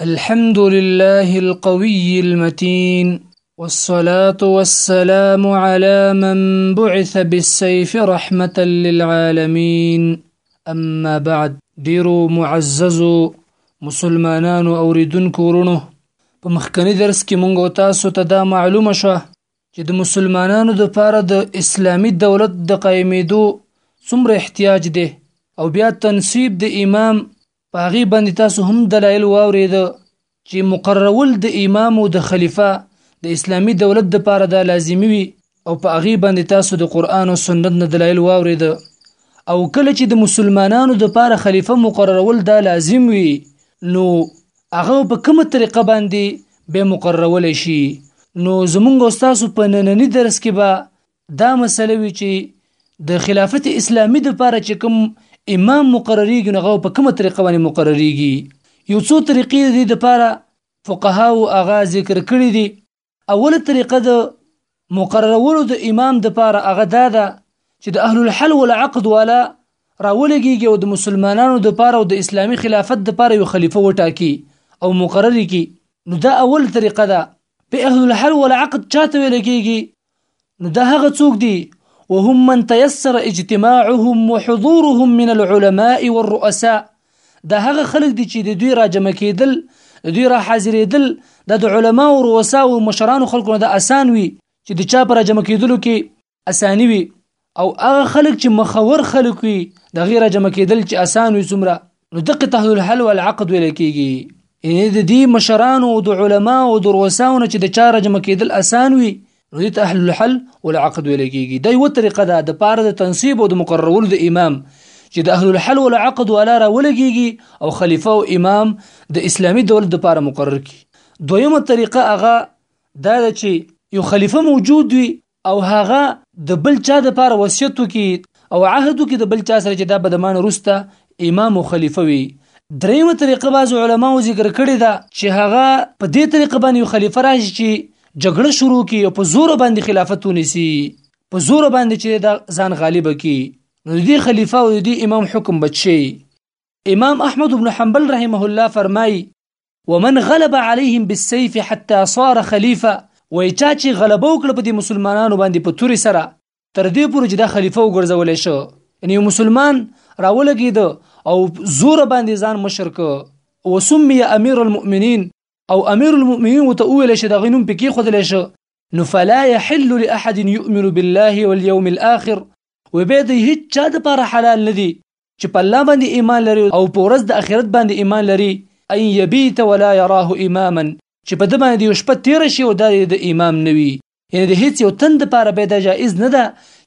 الحمد لله القوي المتين والصلاة والسلام على من بعث بالسيف رحمة للعالمين اما بعد ډیرو معززو مسلمانانو اوریدونکو ورونو په مخکنی درس کې مونږ او تاسو ته دا معلومه شوه چې د مسلمانانو د پاره د اسلامی دولت د قائمېدو څومره احتیاج دی او بیا تنصیب د امام په هغې باندې تاسو هم دلایل واورید چې مقررول د امام او د خلیفه د اسلامی دولت د پاره دا لازمی وي او په هغې باندې تاسو د قرآن او سنت نه دلایل واورید او کله چې د مسلمانانو د پاره خلیفه مقررول دا لازم وي نو هغه په کومه طریقه باندې به مقررول شي نو زمونږ استاد په نننی درس کې به دا مسله وي چې د خلافت اسلامي د پاره چې کوم امام مقرريږي نو هغه په کومه طریقه باندې مقرريږي یو څو طریقې دي د پاره فقها او هغه ذکر کړی دي اوله طریقه د مقررولو د امام د پاره هغه دا ده چې د اهل الحل والعقد والا راولګيږي او د مسلمانانو د پاره او د اسلامي خلافت د پاره یو خلیفہ وټاکي او مقرر کی نو دا اول طریقه ده په اهل الحل والعقد چاته ویل کیږي نو دا هغه څوک دي وهم من تيسر اجتماعهم وحضورهم من العلماء والرؤساء دا هغه خلک دي چې د دوی راجمع کېدل د دوی را حاضرېدل دا د علما او رؤسا او مشرانو خلکو نه د اسان وي چې د چا پر راجمع کېدلو کې اساني وي او هغه خلک چې مخور خلک وي د غیر جمع کېدل چې اسان وي څومره نو دقه تحت الحل والعقد ویل کېږي یعنی د دې مشرانو او د علما او د روساو نه چې د چاره جمع کېدل اسان وي نو دې ته اهل الحل والعقد ویل کېږي دا یو طریقه ده د پاره د تنصیب او د مقررولو د امام چې د اهل الحل والعقد والا را ولګيږي او خلیفہ او امام د اسلامی دولت د پاره مقرر کی دویمه طریقه هغه دا ده چې یو خلیفہ موجود وي او هغه د بل چا د پاره وصیت وکي او عهد وکي د بل چا سره چې دا به د مان روسته امام او خلیفه وي دریمه طریقه باز علماو ذکر کړی ده چې هغه په دې طریقه باندې یو خلیفه راشي چې جګړه شروع کی او په زور باندې خلافت ونیسي په زور باندې چې دا ځان غالب کی نو دې خلیفہ او دې امام حکم بچي امام احمد بن حنبل رحمه الله فرمای ومن غلب عليهم بالسيف حتى صار خليفه وای چا چې غلبه وکړه په دې مسلمانانو باندې په توري سره تر دې پورې چې دا خلیفه وګرځول شو یعنی مسلمان راولګید او زور باندې ځان مشرک وسمي امير المؤمنين او امير المؤمنين وته ویل شي دا غنوم پکې خدل شو نو فلا يحل لاحد يؤمن بالله واليوم الاخر وبيد هیڅ چا د پر حلال ندي چې په الله باندې ایمان لري او په ورځ د اخرت باندې ایمان لري ان یبیت ولا یراه اماما چې په د باندې یو شپه تیر شي او د د امام نوي یعنی د هیڅ یو تند لپاره به دا جایز نه ده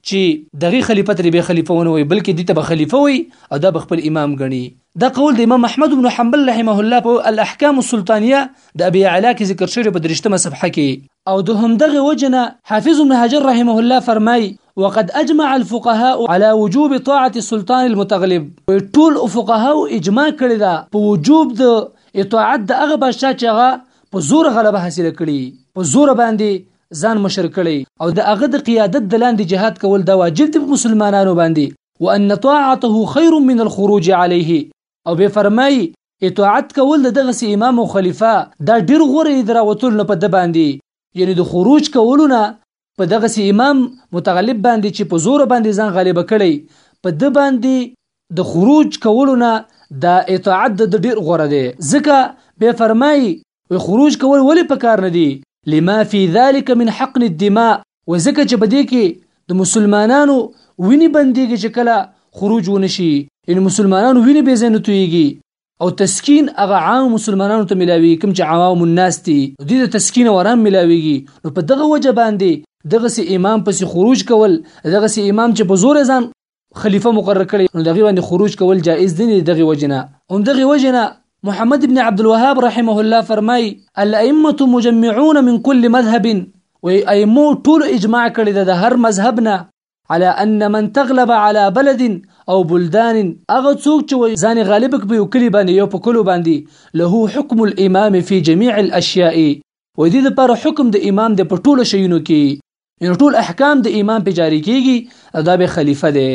چې دغه خلیفہ ترې به خلیفہ ونه وي بلکې دته به خلیفہ وي او دا به خپل امام غني دا قول د امام احمد بن حنبل رحمه الله په الاحکام السلطانیه د ابي اعلی کې ذکر شوی په درشتمه صفحه کې او د همدغه وجنه حافظ ابن حجر رحمه الله فرمای وقد اجمع الفقهاء على وجوب طاعه السلطان المتغلب ټول فقهاء اجماع کړی دا په وجوب د اطاعت د هغه بادشاه چې هغه په زور غلبه حاصله کړي په زور باندې ځان مشر کړي او د هغه د قیادت د لاندې جهاد کول دا واجب دی په مسلمانانو باندې وان طاعته خير من الخروج عليه او بیا فرمایي، اطاعت کول د دغسې امام او خلیفه دا ډېر غوره دي د راوتلو نه په ده باندې، یعنې د خروج کولو نه په دغسې امام متغلب باندې چې په زوره باندې ځان غالب کړی په ده باندې د خروج کولو نه دا اطاعت د ده ډېر غوره دی، ځکه بیا فرمایي، وی خروج کول ولی پکار نه دی لما فی ذلک من حقن الدماء وزکه چې بده کې د مسلمانانو ویني بنديږي چې کله خروج ونشي ان مسلمانانو ویني به زنه تويږي او تسکین هغه عام مسلمانانو ته ملاوي کوم چې عوام الناس دي دوی ته تسکین او آرام ملاويږي نو په دغه وجه باندې دغه سي امام پسې خروج کول دغه سي امام چې په زور ځان خلیفه مقرر کړي نو دغه باندې خروج کول جائز دي دغه وجنه هم دغه وجنه محمد ابن عبد الوهاب رحمه الله فرمای الائمه مجمعون من كل مذهب و ائمه ټول اجماع کړی د هر مذهب نه على ان من تغلب على بلد او بلدان اغه څوک چې ځان غالب په یو کلی باندې یو په کلو باندې له حکم الامام في جميع الاشياء و دې لپاره حکم د امام د پټولو شیونو کې یعنی ټول احکام د امام په جاری کیږي او دا به خلیفه دی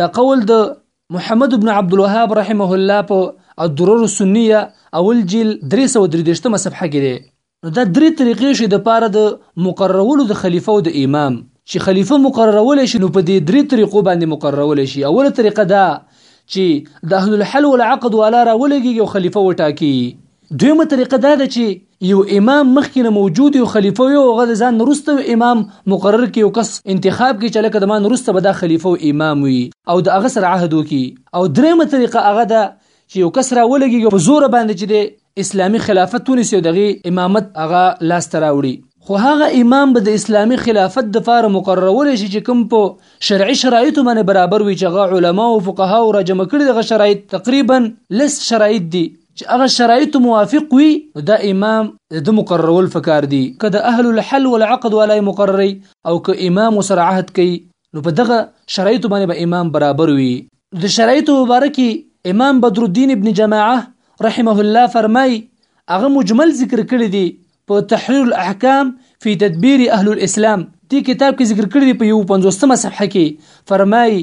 دا قول د محمد ابن عبد الوهاب رحمه الله په الدرر السنيه اول جیل 333 صفحه کې دی نو دا درې طریقې شي د پاره د مقررولو د خلیفہ او د امام چې خلیفہ مقررول شي نو په دې درې طریقو باندې مقررول شي اوله طریقه دا چې د اهل الحل والعقد والا راولږي او خلیفہ وټاکي دویمه طریقه دا ده چې یو امام مخکې نه موجود یو خلیفه وي او هغه د ځان نرسته یو امام مقرر کړي او کس انتخاب کړي چې لکه د ما نرسته به دا خلیفه او امام وي او د هغه سره عهد وکړي او درېیمه طریقه هغه ده چې یو کس راولګېږي په زوره باندې چې د اسلامي خلافت ونیسي او دغه امامت هغه لاسته راوړي خو هغه امام به د اسلامي خلافت د فار مقررول شي چې کوم په شرعي شرایطو باندې برابر وي چې هغه علما او فقها او راجمع کړي دغه شرایط تقریبا لس شرایط دي چې هغه شرایط موافق وي نو دا امام د ده مقررول فکار دي که د اهل الحل والعقد والا مقرري او که امام سره عهد کوي نو په دغه شرایطو باندې به با امام برابر وي د شرایطو مبارکي امام بدرالدین ابن جماعه رحمه الله فرمای هغه مجمل ذکر کړی دی په تحریر الاحکام فی تدبیر اهل الاسلام دې کتاب کې ذکر کړی دی په یو پنځوستمه صفحه کې فرمای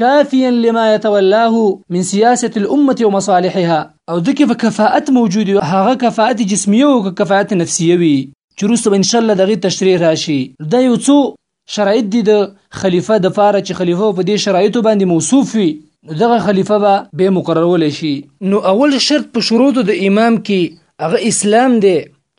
کافيا لما يتولاه من سياسة الامة ومصالحها او دکې په کفاءت موجود وي هغه کفاءت جسميه او که کفاءت نفسيه وي چې روسته به انشاءالله دغې تشريح راشي دا يو څو شرایط دي د خلیفه د پاره چې خلیفه په دې شرایطو باندې موصوف وي نو دغه خلیفه به به مقررول شي نو اول شرط په شروط د امام کې هغه اسلام دی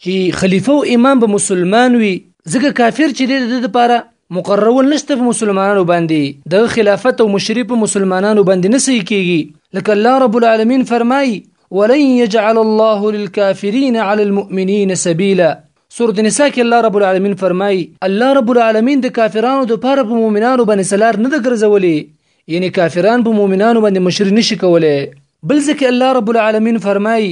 چی خلیفه او امام به مسلمان وی ځکه کافر چې دی د ده لپاره مقررول نشته په مسلمانانو باندې د خلافت او مشري په مسلمانانو باندې نه صحیح کیږي لکه الله رب العالمین فرمایي ولن يجعل الله للكافرين على المؤمنين سبيلا سورة نساء کې الله رب العالمین فرمایي الله رب العالمین د کافرانو د پاره په مؤمنانو باندې سلار نه د ګرځولې یعنی کافران په مؤمنانو باندې مشري نشي کولای بل ځکه الله رب العالمین فرمایي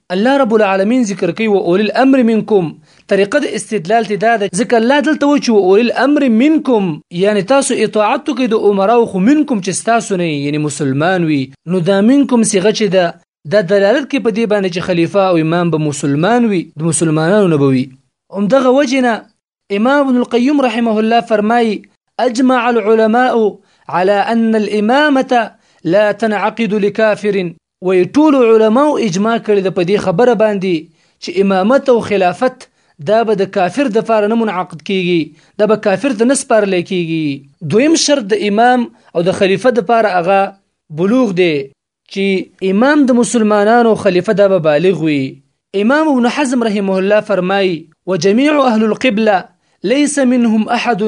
الله رب العالمین ذکر کوي و اول الامر منکم طریقه د استدلال ته دا ده ځکه الله دلته و چې و اول الامر منکم یعنی تاسو اطاعت کوي د عمره او خو منکم چې تاسو نه یعنی مسلمان وي نو دا منکم صيغه چې ده دا دلالت کوي په دې باندې چې خلیفہ او امام به مسلمان وي د مسلمانانو نه بوي هم دغه وجنه امام ابن القيم رحمه الله فرماي اجمع العلماء على ان الامامه لا تنعقد لكافر وي ټول علماء اجماع کړی د پدی خبره باندې چې امامت او خلافت دا به د کافر د فار نه منعقد کیږي دا به کافر ته نسپار لیکيږي دویم شرط د امام او د خلیفہ د فار هغه بلوغ دی چی امام د مسلمانانو خلیفه دا به بالغ وی امام ابن حزم رحمه الله فرمای و جميع اهل القبله ليس منهم احد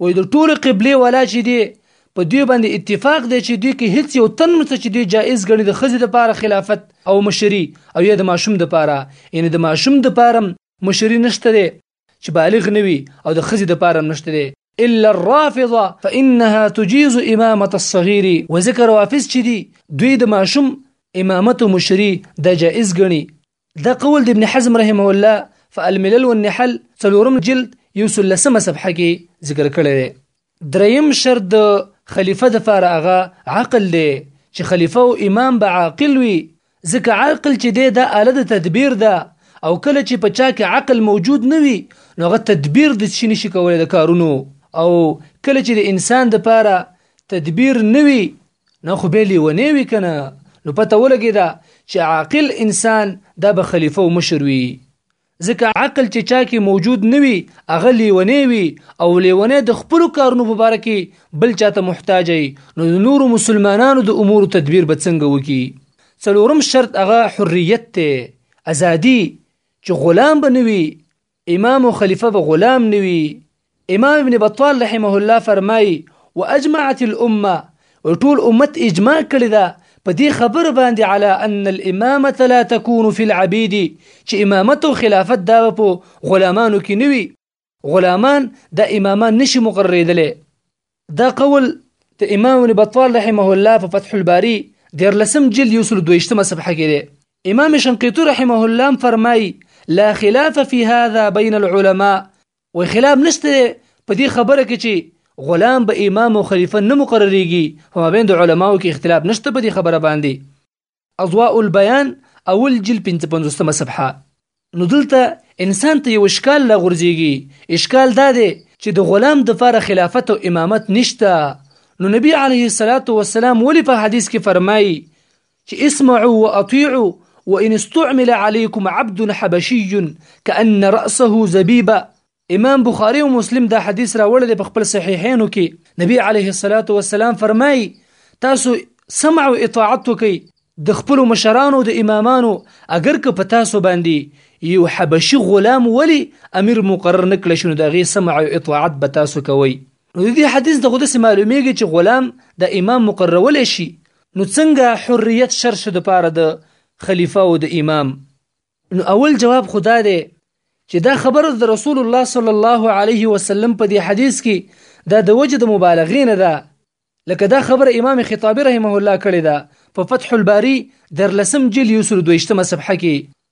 وای د ټول قبله ولا چې دی په دوی باندې اتفاق دی چې دوی کې هیڅ یو تن نشته چې دوی جایز ګڼي د خزې د پاره خلافت او مشري او یا د ماشوم د پاره یعنی د ماشوم د پاره مشري نشته دی چې بالغ نه وي او د ښځې دپاره هم نشته دی الا الرافضه فانها تجيز امامه الصغير وذكر وافز چې دي دوی د ماشوم امامت او مشري د جائز غني دا قول د ابن حزم رحمه الله فالملل والنحل څلورم جلد یو سلسمه صفحه کې ذکر کړی دی دریم شرط د خلیفه د فاره هغه عقل دی چې خلیفه او امام به عاقل وي ځکه عقل چې دی دا آله د تدبیر ده او کله چې په چا کې عقل موجود نه وي نو هغه تدبیر د شي نشي کولای د کارونو او کله چې د انسان د پاره تدبیر نه وي نو خو به لیونی وي کنه نو پته ولګی دا چې عاقل انسان دا به خلیفه او مشر وي ځکه عقل چې چا کې موجود نه وي هغه لیونی وي او لیونی د خپل کارونو په باره کې بل چاته محتاج وي نو د نورو مسلمانانو د امور تدبیر به څنګه وکي څلورم شرط هغه حریت ته ازادي چې غلام به نه وي امام او خلیفه به غلام نه وي امام ابن بطال رحمه الله فرمایي واجمعت الامه ټول امت اجماع کړی ده په دې خبر باندې علا ان الامامه لا تكون في العبيد چې امامت او خلافت دا په غلامانو کې نوي غلامان د امامان نشي مقرریدلې دا قول د امام ابن بطال رحمه الله په فتح الباري د لسم جلد یوسل دویشتمه صفحه کې دی امام شنقیطی رحمه الله فرمای لا خلاف في هذا بين العلماء وای خلاف نشته په دې خبره کې چې غلام به امام او خلیفه نه مقرریږي په مابین د علماو کې اختلاف نشته په دې خبره باندې اضواء البیان اول جل 55 صفحه نو دلته انسان ته یو اشکال لا غورځيږي اشکال دا دی چې د غلام د فار خلافت او امامت نشته نو نبی علیه الصلاۃ والسلام ولی په حدیث کې فرمایي چې اسمعوا واطيعوا وان استعمل عليكم عبد حبشي كأن رأسه زبيبه امام بخاری او مسلم دا حدیث راوړل په خپل صحیحینو کې نبی علیه الصلاۃ والسلام فرمایي تاسو سمع او اطاعت وکئ د خپل مشرانو د امامانو اگر که په تاسو باندې یو حبشي غلام ولی امیر مقرر نکړ شنو دا غي سمع او اطاعت به تاسو کوئ نو دې حدیث دغه د معلومیږي چې غلام د امام مقررول شي نو څنګه حریت شر شو د پاره د خلیفه او د امام نو اول جواب خدا دی چې دا خبره د رسول الله صلی الله علیه وسلم په دې حدیث کې دا د وجه د مبالغې نه ده لکه دا خبره امام خطابی رحمه الله کړې ده په فتح الباری در لسم جل یوسل دویشتمه صفحه کې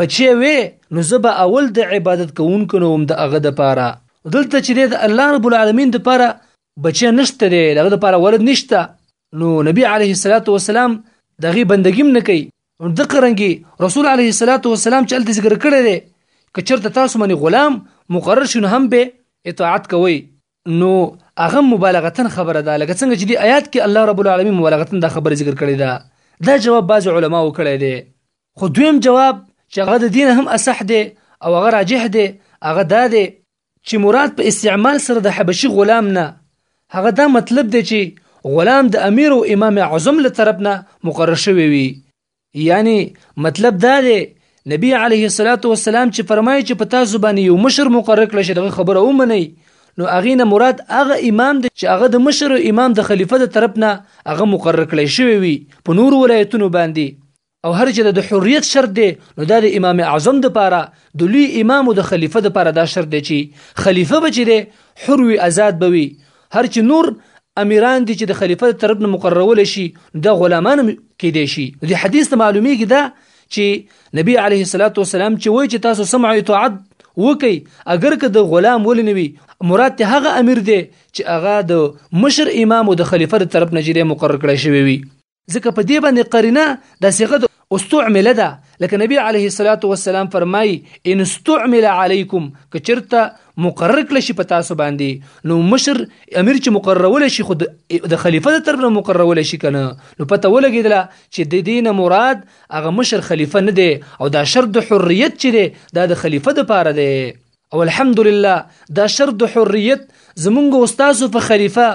بچی وی نو زه به اول د عبادت کوونکو نه وم د هغه دپاره دلته چې دی د الله رب العالمین دپاره بچی نشته دی د هغه دپاره ولد نشته نو نبی علیه الصلاة والسلام د هغې بندګي هم نه کوي نو دقه رنګې رسول علیه الصلاة والسلام چې هلته ذکر کړی دی که چېرته تاسو باندې غلام مقرر شي نو هم به اطاعت کوئ نو هغه مبالغتن خبره ده لکه څنګه چې دی آیات کې الله رب العالمین مبالغتن دا خبره ذکر کړې ده دا جواب بعض علما وکړی دی خو دویم جواب چې هغه د دین هم اصح دی او هغه راجح دی هغه دا دی چې مراد په استعمال سره د حبشي غلام نه هغه دا مطلب دی چې غلام د امیر او امام اعظم له طرف نه مقرر شوی وي یعنی مطلب دا دی نبی علیه الصلاۃ والسلام چې فرمایي چې په تاسو باندې یو مشر مقرر کړی شي دغه خبره ومني نو هغه نه مراد هغه امام دی چې هغه د مشر او امام د خلیفہ د طرف نه هغه مقرر کړی شوی وي په نور ولایتونو باندې او هر چې د حریت شرط دی نو دا د امام اعظم د پاره د لوی امام او د خلیفہ د پاره دا شرط دی چې خلیفہ بچی دی حر وي آزاد بوي هر چې نور امیران دي چې د خلیفه تر طرف نه مقررول شي د غلامان کې دي شي د حدیث ته معلومیږي دا چې نبی علیه الصلاۃ والسلام چې وایي چې تاسو سمع او طاعت وکي اگر که د غلام ولنوي مراد ته هغه امیر دی چې هغه د مشر امام او د خلیفه تر طرف نه جری مقرر کړی شوی وي ځکه په دې باندې قرینه د صيغه د استعمل ده لکه نبی عليه الصلاه والسلام فرمای ان استعمل عليكم کچرته مقرر کړ شي په تاسو باندې نو مشر امیر چې مقررول شي خود د خلیفہ د طرف نه مقررول شي کنه نو پته ولګیدله چې د دین مراد هغه مشر خلیفہ نه دی او دا شرط د حریت چې دی دا د خلیفہ د پاره دی او الحمدلله دا شرط د حریت زمونږ استاد په خلیفه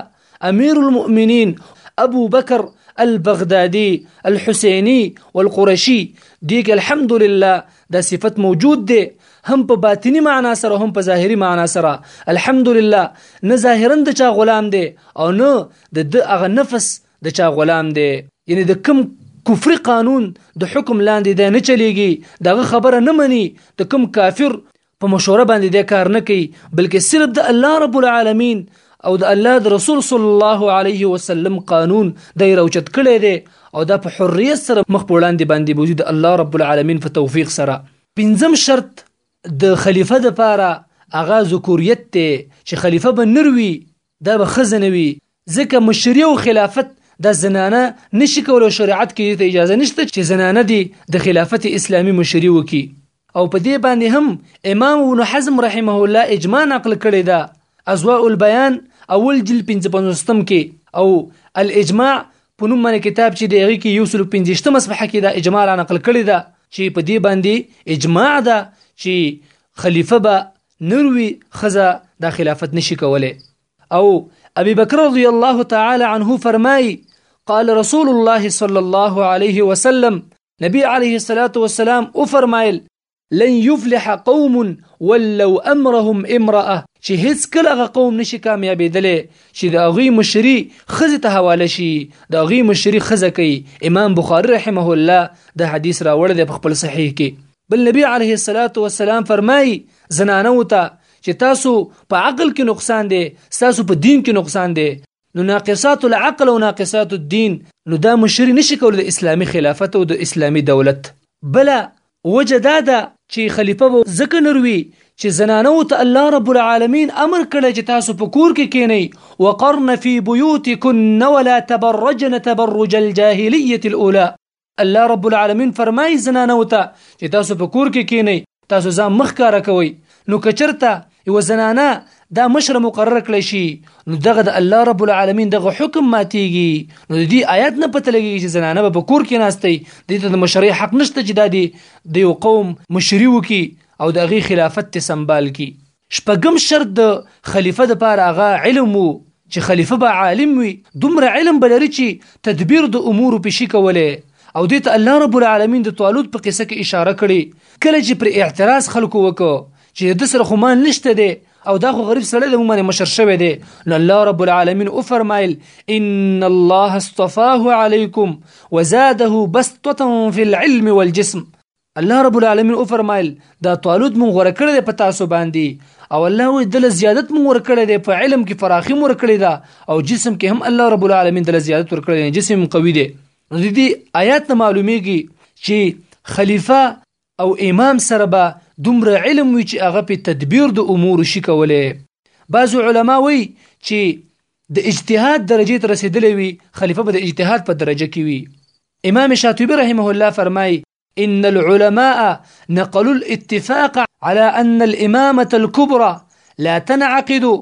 امیر المؤمنین ابو بکر البغدادي الحسيني والقرشي ديك الحمد لله دا صفت موجود دي هم په باطنی معنا سره هم په ظاهری معنا سره الحمدلله نه ظاهرا د چا غلام دی او نه د د اغه نفس د چا غلام دی یعنی د کوم کفري قانون د حکم لاندې دی نه چلیږي دغه خبره نه مني د کوم کافر په مشوره باندې د کار نه کوي بلکې صرف د الله رب العالمین او د الله د رسول صلی الله علیه وسلم قانون د روچت کړي دي او دا په حریت سره مخ په وړاندې باندې بوزي د الله رب العالمین په توفیق سره پنځم شرط د خلیفہ د پاره اغا ذکوریت ته چې خلیفہ به نروي دا به ښځه نه وي ځکه مشري او خلافت د زنانه نشي کولو شریعت کې ته اجازه نشته چې زنانه دي د خلافت اسلامی مشري وکي او په دې باندې هم امام ابن حزم رحمه الله اجماع نقل کړی دا ازواء البيان اول جلد 55 کې او الاجماع په نوم باندې کتاب چې دغه کې یو سل 15 مصفحه کې دا اجماع را نقل کړی دا چې په دې باندې اجماع ده چې خلیفہ به نروي خزا دا خلافت نشي کوله او ابي بکر رضي الله تعالى عنه فرمای قال رسول الله صلى الله عليه وسلم نبي عليه الصلاة والسلام او فرمایل لن يفلح قوم ولو امرهم امراه چې هیڅ کله غ قوم نشي کامیابېدلې چې د اغي مشري خزه ته حواله شي د اغي مشري خزه کوي امام بخاری رحمه الله د حدیث راوړل په خپل صحیح کې بل نبی عليه الصلاة والسلام فرمایي زنانه وته چې تاسو په عقل کې نقصان دی تاسو په دین کې نقصان دی نو ناقصات العقل او ناقصات الدين نو دا مشري نشي کول د اسلامي خلافت او د اسلامي دولت بل وجه دا ده چې خلیفه به ځکه نروي چې زنانو ته الله رب العالمین امر کړی چې تاسو په کور کې کینئ وقرن فی بیوتکن ولا تبرجن تبرج الجاهلیه الاولى الله رب العالمین فرمایي زنانو ته چې تاسو په کور کې کینئ تاسو ځان مخ کاره کوئ نو که چرته یو زنانه دا مشر مقرر کړی شي نو دغه د الله رب العالمین دغه حکم ماتيږي نو د دې آیات نه پته لګي چې زنانه به کور کې ناشته دي د مشرۍ حق نشته چې د دې د یو قوم مشري وکي او د غي خلافت ته سنبال کی شپږم شرط د خلیفه د پاره هغه علم وو چې خلیفه به عالم وي دومره علم بلري چې تدبیر د امور په شي کوله او دې ته الله رب العالمین د طالوت په قصه کې اشاره کړې کله چې پر اعتراض خلکو وکړ چې د سره خو مان نشته دی او دا خو غریب سره د موږ مشر شوی دی نو الله رب العالمین او فرمایل ان الله اصطفاه علیکم وزاده بسطه فی العلم والجسم الله رب العالمین او فرمایل دا طالوت مون غوړه کړی دی په تاسو باندې او الله وی دل زیادت مون ور کړی دی په علم کې فراخي مور کړی دا او جسم کې هم الله رب العالمین دل زیادت ور کړی دی جسم قوي دی نو د دې آیات نه معلومیږي چې خلیفہ او امام سره به دومره علم وي چې هغه په تدبیر د امور شي کولی بعض علما وایي چې د اجتهاد درجه ته رسیدلی وي خلیفہ به د اجتهاد په درجه کې وي امام شاطبی رحمه الله فرمای ان العلماء نقلوا الاتفاق على ان الامامه الكبرى لا تنعقد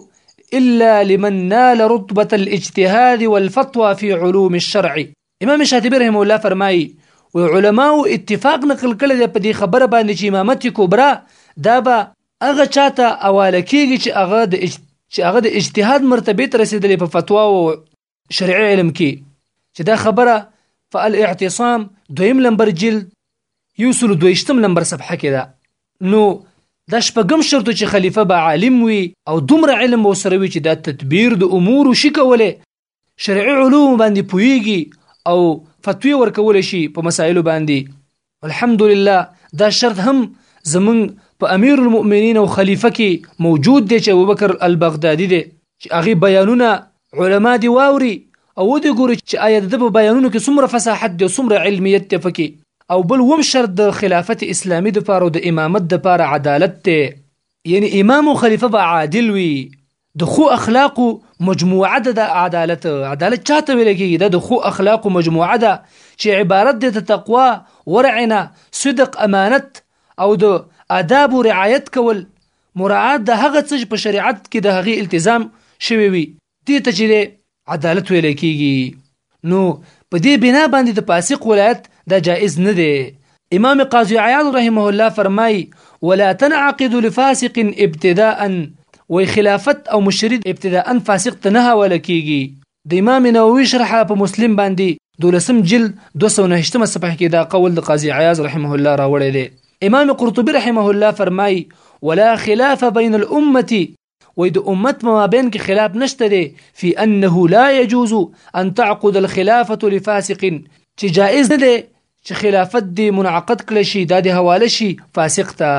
الا لمن نال رتبه الاجتهاد والفتوى في علوم الشرع امام شاطبی رحمه الله فرمای و علماو اتفاق نقل کړی دی په دې خبره باندې چې امامت کبرا دا به هغه چاته اواله کیږي چې هغه د چې هغه د اجتهاد مرتبه ته رسیدلی په فتوا او شرعي علم کې چې دا خبره فالاعتصام دویم لمبر جلد یو سل دویشتم لمبر صفحه کې ده نو دا شپږم شرط چې خلیفه به عالم وي او دومره علم وسره وي چې دا تدبیر د امور شي کوله شرعي علوم باندې پويږي او فتوی ورکول شي په مسایلو باندې الحمدلله دا شرط هم زمون په امیر المؤمنین او خلیفه کې موجود دی چې ابوبکر البغدادي دی چې هغه بیانونه علما دی واوري او دی ګوري چې آیا د په بیانونو کې څومره فصاحت دی څومره علمیت دی پکې او بل وم شرط د خلافت اسلامی د پاره او د امامت د پاره عدالت ته یعنی امام او خلیفه به عادل وي د خو اخلاقو مجموعه ده د عدالت عدالت چاته ویل کېږي دا د خو اخلاقو مجموعه ده چې عبارت ده د تقوا ورعنه صدق امانت او د آداب او رعایت کول مراعات د هغه څه په شریعت کې د هغې التزام شوی وي دې ته چې عدالت ویل کیږي نو په دې بنا باندې د فاسق ولایت دا جائز نه دی امام قاضي عیاض رحمه الله فرمای ولا تنعقد لفاسق ابتداء وی خلافت او مشرید ابتداء فاسق ته نه حواله کیږي د امام نووي شرح په مسلم باندې دولسم جلد 209 صفحه کې دا قول د قاضي عیاض رحمه الله راوړی دی امام قرطبي رحمه الله فرمای ولا خلاف بين الامه وای د امت مابین کې خلاف نشته دی فی انه لا يجوز ان تعقد الخلافه لفاسق چې جائز نه دی چې خلافت دی منعقد کړي شي دا د حواله شي فاسق ته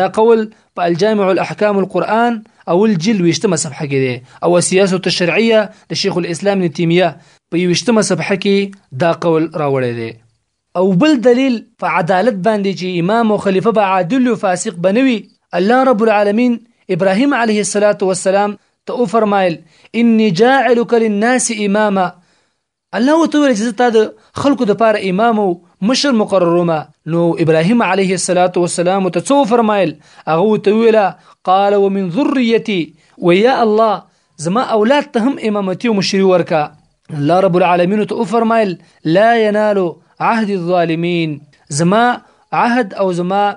دا قول په الجامع الاحکام القرآن او الجل وشتمه صفحه کې دی او سیاسه الشرعیه د شیخ الاسلام ابن تیمیه په وشتمه صفحه کې دا قول راوړی دی او بل دلیل په عدالت باندې چې امام او خلیفه به عادل او فاسق بنوي الله رب العالمین ابراهیم علیه الصلاۃ والسلام ته او فرمایل انی جاعلک للناس اماما الله وتعالى چې تا د خلکو د پاره امام او مشر مقررومه نو ابراهيم عليه الصلاه والسلام ته څو فرمایل هغه ته ویلا قال ومن ذريتي ويا الله زما اولاد ته هم امامتي او مشري ورکا الله رب العالمین ته فرمایل لا ينال عهد الظالمين زما عهد او زما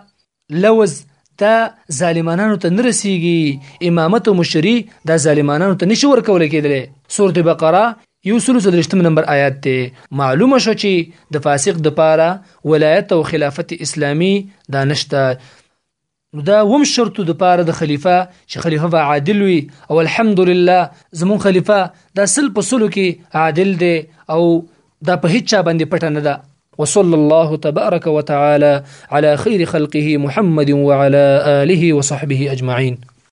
لوز دا ظالمانانو ته نه رسیږي امامت او مشري دا ظالمانانو ته نشي ورکول کېدل سورته بقره یو سلو څلورشتم نمبر آیات دی معلومه شو چې د فاسق د پاره ولایت او خلافت اسلامی دا نشته نو دا وم شرط د پاره د خلیفہ چې خلیفہ به عادل وي او الحمدلله زمون خلیفہ دا سل په سلو کې عادل دی او دا په هیڅ چا باندې پټه نه ده وصلى الله تبارك وتعالى على خير خلقه محمد وعلى آله وصحبه أجمعين